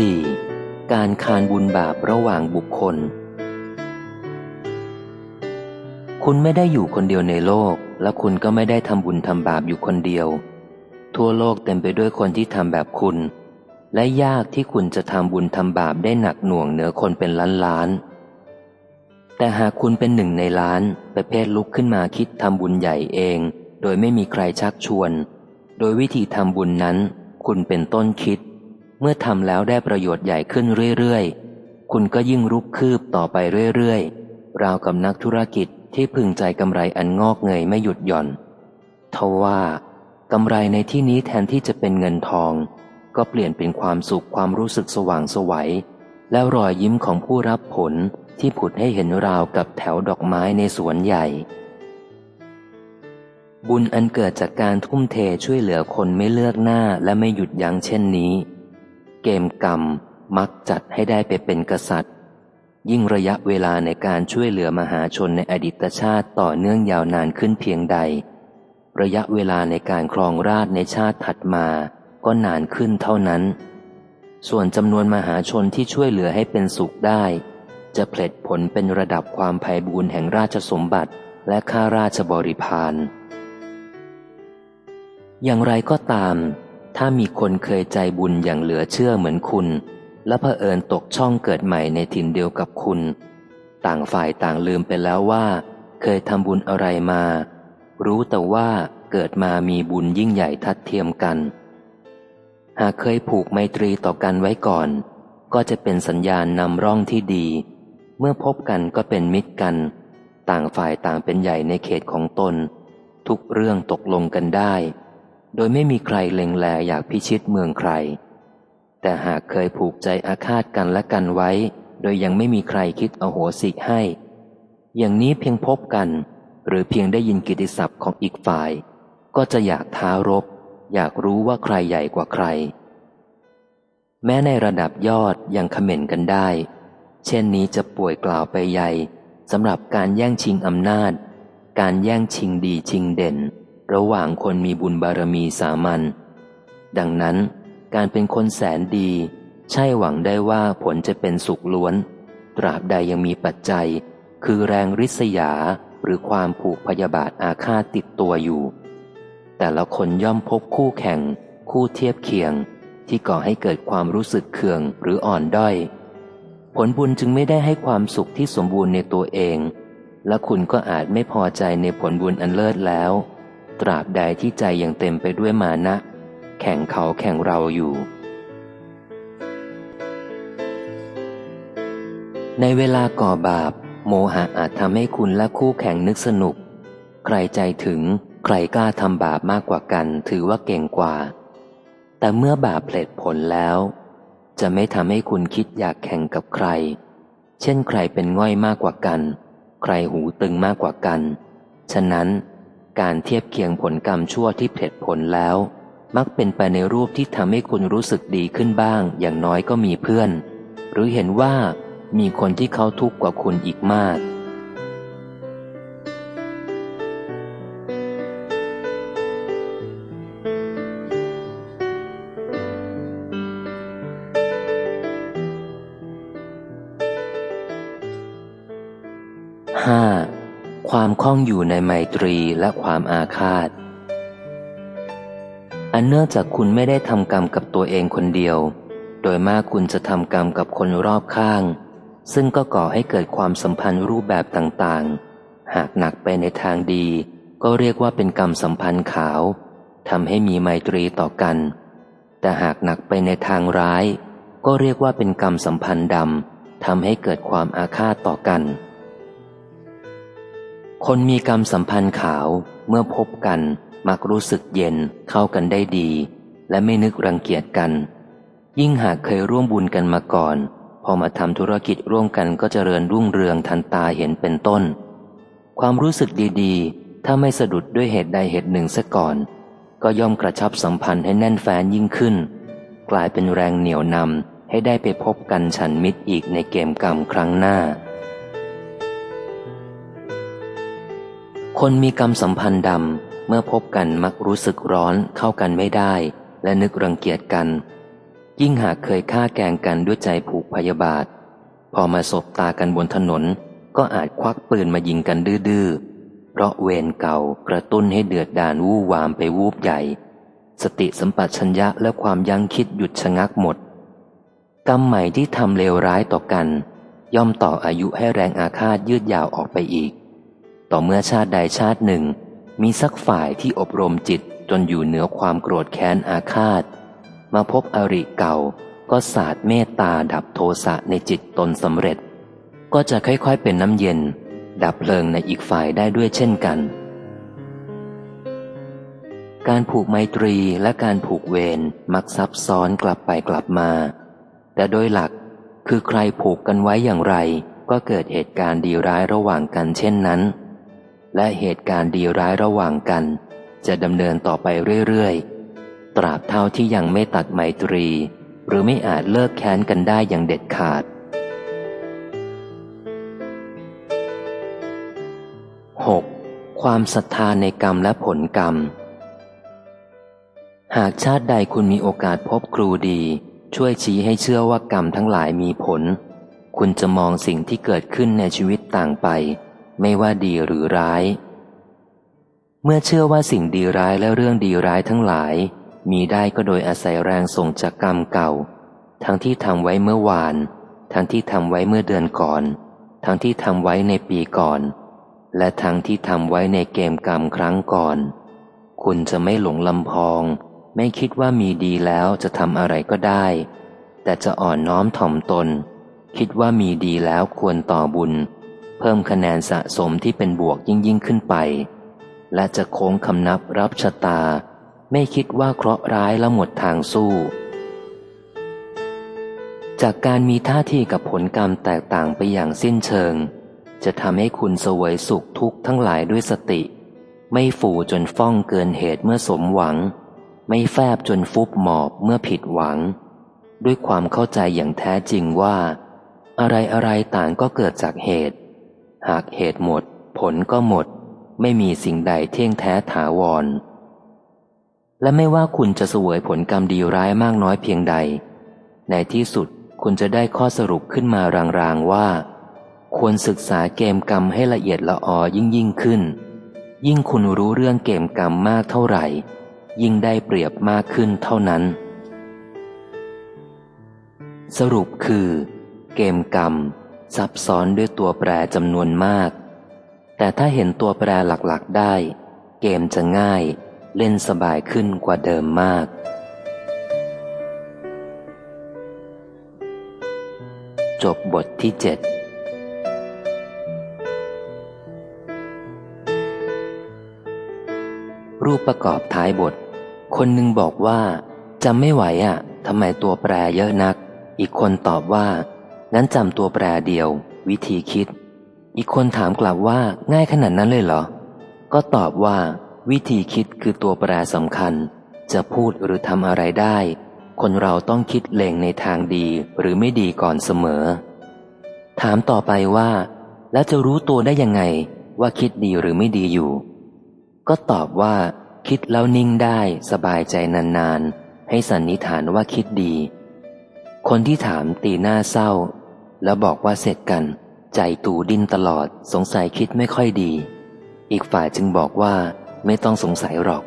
4. การคานบุญบาประหว่างบุคคล คุณไม่ได้อยู่คนเดียวในโลก และคุณก็ไม่ได้ทำบุญทำบาปอยู่คนเดียว ทั่วโลกเต็มไปด้วยคนที่ทำแบบคุณ และยากที่คุณจะทำบุญทำบาปได้หนักหน่วงเหนือคนเป็นล้านล้าน แต่หากคุณเป็นหนึ่งในล้าน ประเภทลุกขึ้นมาคิดทำบุญใหญ่เอง โดยไม่มีใครชักชวน โดยวิธีทำบุญนั้น คุณเป็นต้นคิด เมื่อทำแล้วได้ประโยชน์ใหญ่ขึ้นเรื่อยๆ คุณก็ยิ่งรุกคืบต่อไปเรื่อยๆ ราวกับนักธุรกิจที่พึงใจกำไรอันงอกเงยไม่หยุดหย่อน ทว่ากำไรในที่นี้แทนที่จะเป็นเงินทอง ก็เปลี่ยนเป็นความสุขความรู้สึกสว่างสวัยแล้วรอยยิ้มของผู้รับผลที่ผุดให้เห็นราวกับแถวดอกไม้ในสวนใหญ่ บุญอันเกิดจากการทุ่มเทช่วยเหลือคนไม่เลือกหน้าและไม่หยุดยั้งเช่นนี้ เกมกรรมมักจัดให้ได้ไปเป็นกษัตริย์ ยิ่งระยะเวลาในการช่วยเหลือมหาชนในอดีตชาติต่อเนื่องยาวนานขึ้นเพียงใด ระยะเวลาในการครองราชในชาติถัดมาก็นานขึ้นเท่านั้น ส่วนจำนวนมหาชนที่ช่วยเหลือให้เป็นสุขได้ จะผลดผลเป็นระดับความภัยบูรแห่งราชสมบัติและข้าราชบริพารอย่างไรก็ตาม ถ้ามีคนเคยใจบุญอย่างเหลือเชื่อเหมือนคุณ และเผอิญตกช่องเกิดใหม่ในถิ่นเดียวกับคุณ ต่างฝ่ายต่างลืมไปแล้วว่า เคยทำบุญอะไรมา รู้แต่ว่าเกิดมามีบุญยิ่งใหญ่ทัดเทียมกัน หากเคยผูกไมตรีต่อกันไว้ก่อน ก็จะเป็นสัญญาณนำร่องที่ดี เมื่อพบกันก็เป็นมิตรกัน ต่างฝ่ายต่างเป็นใหญ่ในเขตของตน ทุกเรื่องตกลงกันได้ โดยไม่มีใครเล็งแลอยากพิชิตเมืองใคร แต่หากเคยผูกใจอาฆาตกันและกันไว้ โดยยังไม่มีใครคิดอโหสิให้ อย่างนี้เพียงพบกัน หรือเพียงได้ยินกิติศัพท์ของอีกฝ่าย ก็จะอยากท้ารบ อยากรู้ว่าใครใหญ่กว่าใคร แม้ในระดับยอดยังขม่นกันได้ เช่นนี้จะป่วยกล่าวไปใหญ่สำหรับการแย่งชิงอำนาจ การแย่งชิงดีชิงเด่น ระหว่างคนมีบุญบารมีสามัญดังนั้นการเป็นคนแสนดี ใช่หวังได้ว่าผลจะเป็นสุขล้วน ตราบใดยังมีปัจจัย คือแรงริษยาหรือความผูกพยาบาทอาฆาตติดตัวอยู่ แต่ละคนย่อมพบคู่แข่ง คู่เทียบเคียง ที่ก่อให้เกิดความรู้สึกเคืองหรืออ่อนด้อย ผลบุญจึงไม่ได้ให้ความสุขที่สมบูรณ์ในตัวเอง และคุณก็อาจไม่พอใจในผลบุญอันเลิศแล้ว ตราบใดที่ใจยังเต็มไปด้วยมานะ แข่งเขาแข่งเราอยู่ ในเวลาก่อบาป โมหะอาจทำให้คุณและคู่แข่งนึกสนุก ใครใจถึงใครกล้าทำบาปมากกว่ากันถือว่าเก่งกว่า แต่เมื่อบาปเพลิดผลแล้ว จะไม่ทำให้คุณคิดอยากแข่งกับใคร เช่นใครเป็นง่อยมากกว่ากัน ใครหูตึงมากกว่ากัน ฉะนั้น การเทียบเคียงผลกรรมชั่วที่เผดผลแล้ว มักเป็นไปในรูปที่ทำให้คุณรู้สึกดีขึ้นบ้าง อย่างน้อยก็มีเพื่อน หรือเห็นว่ามีคนที่เขาทุกข์กว่าคุณอีกมากห้า ความคล้องอยู่ในไมตรีและความอาฆาต อันเนื่องจากคุณไม่ได้ทำกรรมกับตัวเองคนเดียว โดยมากคุณจะทำกรรมกับคนรอบข้าง ซึ่งก็ก่อให้เกิดความสัมพันธ์รูปแบบต่างๆ หากหนักไปในทางดี ก็เรียกว่าเป็นกรรมสัมพันธ์ขาวทำให้มีไมตรีต่อกัน แต่หากหนักไปในทางร้าย ก็เรียกว่าเป็นกรรมสัมพันธ์ดำทำให้เกิดความอาฆาตต่อกัน คนมีกรรมสัมพันธ์ขาวเมื่อพบกัน มักรู้สึกเย็นเข้ากันได้ดี และไม่นึกรังเกียจกัน ยิ่งหากเคยร่วมบุญกันมาก่อน พอมาทำธุรกิจร่วมกันก็จเจริญรุ่งเรืองทันตาเห็นเป็นต้น ความรู้สึกดีๆ ถ้าไม่สะดุดด้วยเหตุใดเหตุหนึ่งซะก่อน ก็ย่อมกระชับสัมพันธ์ให้แน่นแฟ้นยิ่งขึ้น กลายเป็นแรงเหนี่ยวนำให้ได้ไปพบกันฉันมิตรอีกในเกมกรรมครั้งหน้า คนมีกรรมสัมพันธ์ดำ เมื่อพบกันมักรู้สึกร้อนเข้ากันไม่ได้ และนึกรังเกียจกัน ยิ่งหากเคยฆ่าแกงกันด้วยใจผูกพยาบาท พอมาสบตากันบนถนน ก็อาจควักปืนมายิงกันดื้อเพราะเวรเก่ากระตุ้นให้เดือดดานวู่วามไปวูบใหญ่ สติสัมปชัญญะและความยั้งคิดหยุดชะงักหมด กรรมใหม่ที่ทำเลวร้ายต่อกัน ย่อมต่ออายุให้แรงอาฆาตยืดยาวออกไปอีก ต่อเมื่อชาติใดชาติหนึ่ง มีสักฝ่ายที่อบรมจิตจนอยู่เหนือความโกรธแค้นอาฆาต มาพบอริเก่า ก็สาดเมตตาดับโทสะในจิตตนสำเร็จ ก็จะค่อยๆเป็นน้ำเย็น ดับเพลิงในอีกฝ่ายได้ด้วยเช่นกัน การผูกไมตรีและการผูกเวรมักซับซ้อนกลับไปกลับมา แต่โดยหลักคือใครผูกกันไว้อย่างไร ก็เกิดเหตุการณ์ดีร้ายระหว่างกันเช่นนั้น และเหตุการณ์ดีร้ายระหว่างกัน จะดำเนินต่อไปเรื่อยๆ ตราบเท่าที่ยังไม่ตัดไมตรี หรือไม่อาจเลิกแค้นกันได้อย่างเด็ดขาด 6. ความศรัทธาในกรรมและผลกรรม หากชาติใดคุณมีโอกาสพบครูดี ช่วยชี้ให้เชื่อว่ากรรมทั้งหลายมีผล คุณจะมองสิ่งที่เกิดขึ้นในชีวิตต่างไป ไม่ว่าดีหรือร้าย เมื่อเชื่อว่าสิ่งดีร้ายและเรื่องดีร้ายทั้งหลาย มีได้ก็โดยอาศัยแรงส่งจากกรรมเก่า ทั้งที่ทำไว้เมื่อวาน ทั้งที่ทำไว้เมื่อเดือนก่อน ทั้งที่ทำไว้ในปีก่อน และทั้งที่ทำไว้ในเกมกรรมครั้งก่อน คุณจะไม่หลงลำพอง ไม่คิดว่ามีดีแล้วจะทำอะไรก็ได้ แต่จะอ่อนน้อมถ่อมตนคิดว่ามีดีแล้วควรต่อบุญ เพิ่มคะแนนสะสมที่เป็นบวกยิ่งยิ่งขึ้นไป และจะโค้งคำนับรับชะตา ไม่คิดว่าเคราะห์ร้ายแล้วหมดทางสู้ จากการมีท่าทีกับผลกรรมแตกต่างไปอย่างสิ้นเชิง จะทำให้คุณเสวยสุขทุกข์ทั้งหลายด้วยสติ ไม่ฝูจนฟ้องเกินเหตุเมื่อสมหวัง ไม่แฟบจนฟุบหมอบเมื่อผิดหวัง ด้วยความเข้าใจอย่างแท้จริงว่า อะไรอะไรต่างก็เกิดจากเหตุ หากเหตุหมด ผลก็หมด ไม่มีสิ่งใดเที่ยงแท้ถาวร และไม่ว่าคุณจะเสวยผลกรรมดีร้ายมากน้อยเพียงใด ในที่สุดคุณจะได้ข้อสรุปขึ้นมารางๆว่า ควรศึกษาเกมกรรมให้ละเอียดละออยิ่งยิ่งขึ้น ยิ่งคุณรู้เรื่องเกมกรรมมากเท่าไหร่ ยิ่งได้เปรียบมากขึ้นเท่านั้น สรุปคือ เกมกรรม ซับซ้อนด้วยตัวแปรจำนวนมาก แต่ถ้าเห็นตัวแปรหลักๆได้ เกมจะง่าย เล่นสบายขึ้นกว่าเดิมมาก จบบทที่เจ็ดรูปประกอบท้ายบท คนหนึ่งบอกว่าจำไม่ไหวอะทำไมตัวแปรเยอะนัก อีกคนตอบว่า งั้นจำตัวแปรเดียว วิธีคิด อีกคนถามกลับว่าง่ายขนาดนั้นเลยเหรอ ก็ตอบว่า วิธีคิดคือตัวแปรสำคัญ จะพูดหรือทำอะไรได้ คนเราต้องคิดเล็งในทางดีหรือไม่ดีก่อนเสมอ ถามต่อไปว่า แล้วจะรู้ตัวได้ยังไง ว่าคิดดีหรือไม่ดีอยู่ ก็ตอบว่า คิดแล้วนิ่งได้สบายใจนานๆ ให้สันนิษฐานว่าคิดดี คนที่ถามตีหน้าเศร้า แล้วบอกว่าเสร็จกัน ใจตูดิ้นตลอดสงสัยคิดไม่ค่อยดี อีกฝ่ายจึงบอกว่าไม่ต้องสงสัยหรอก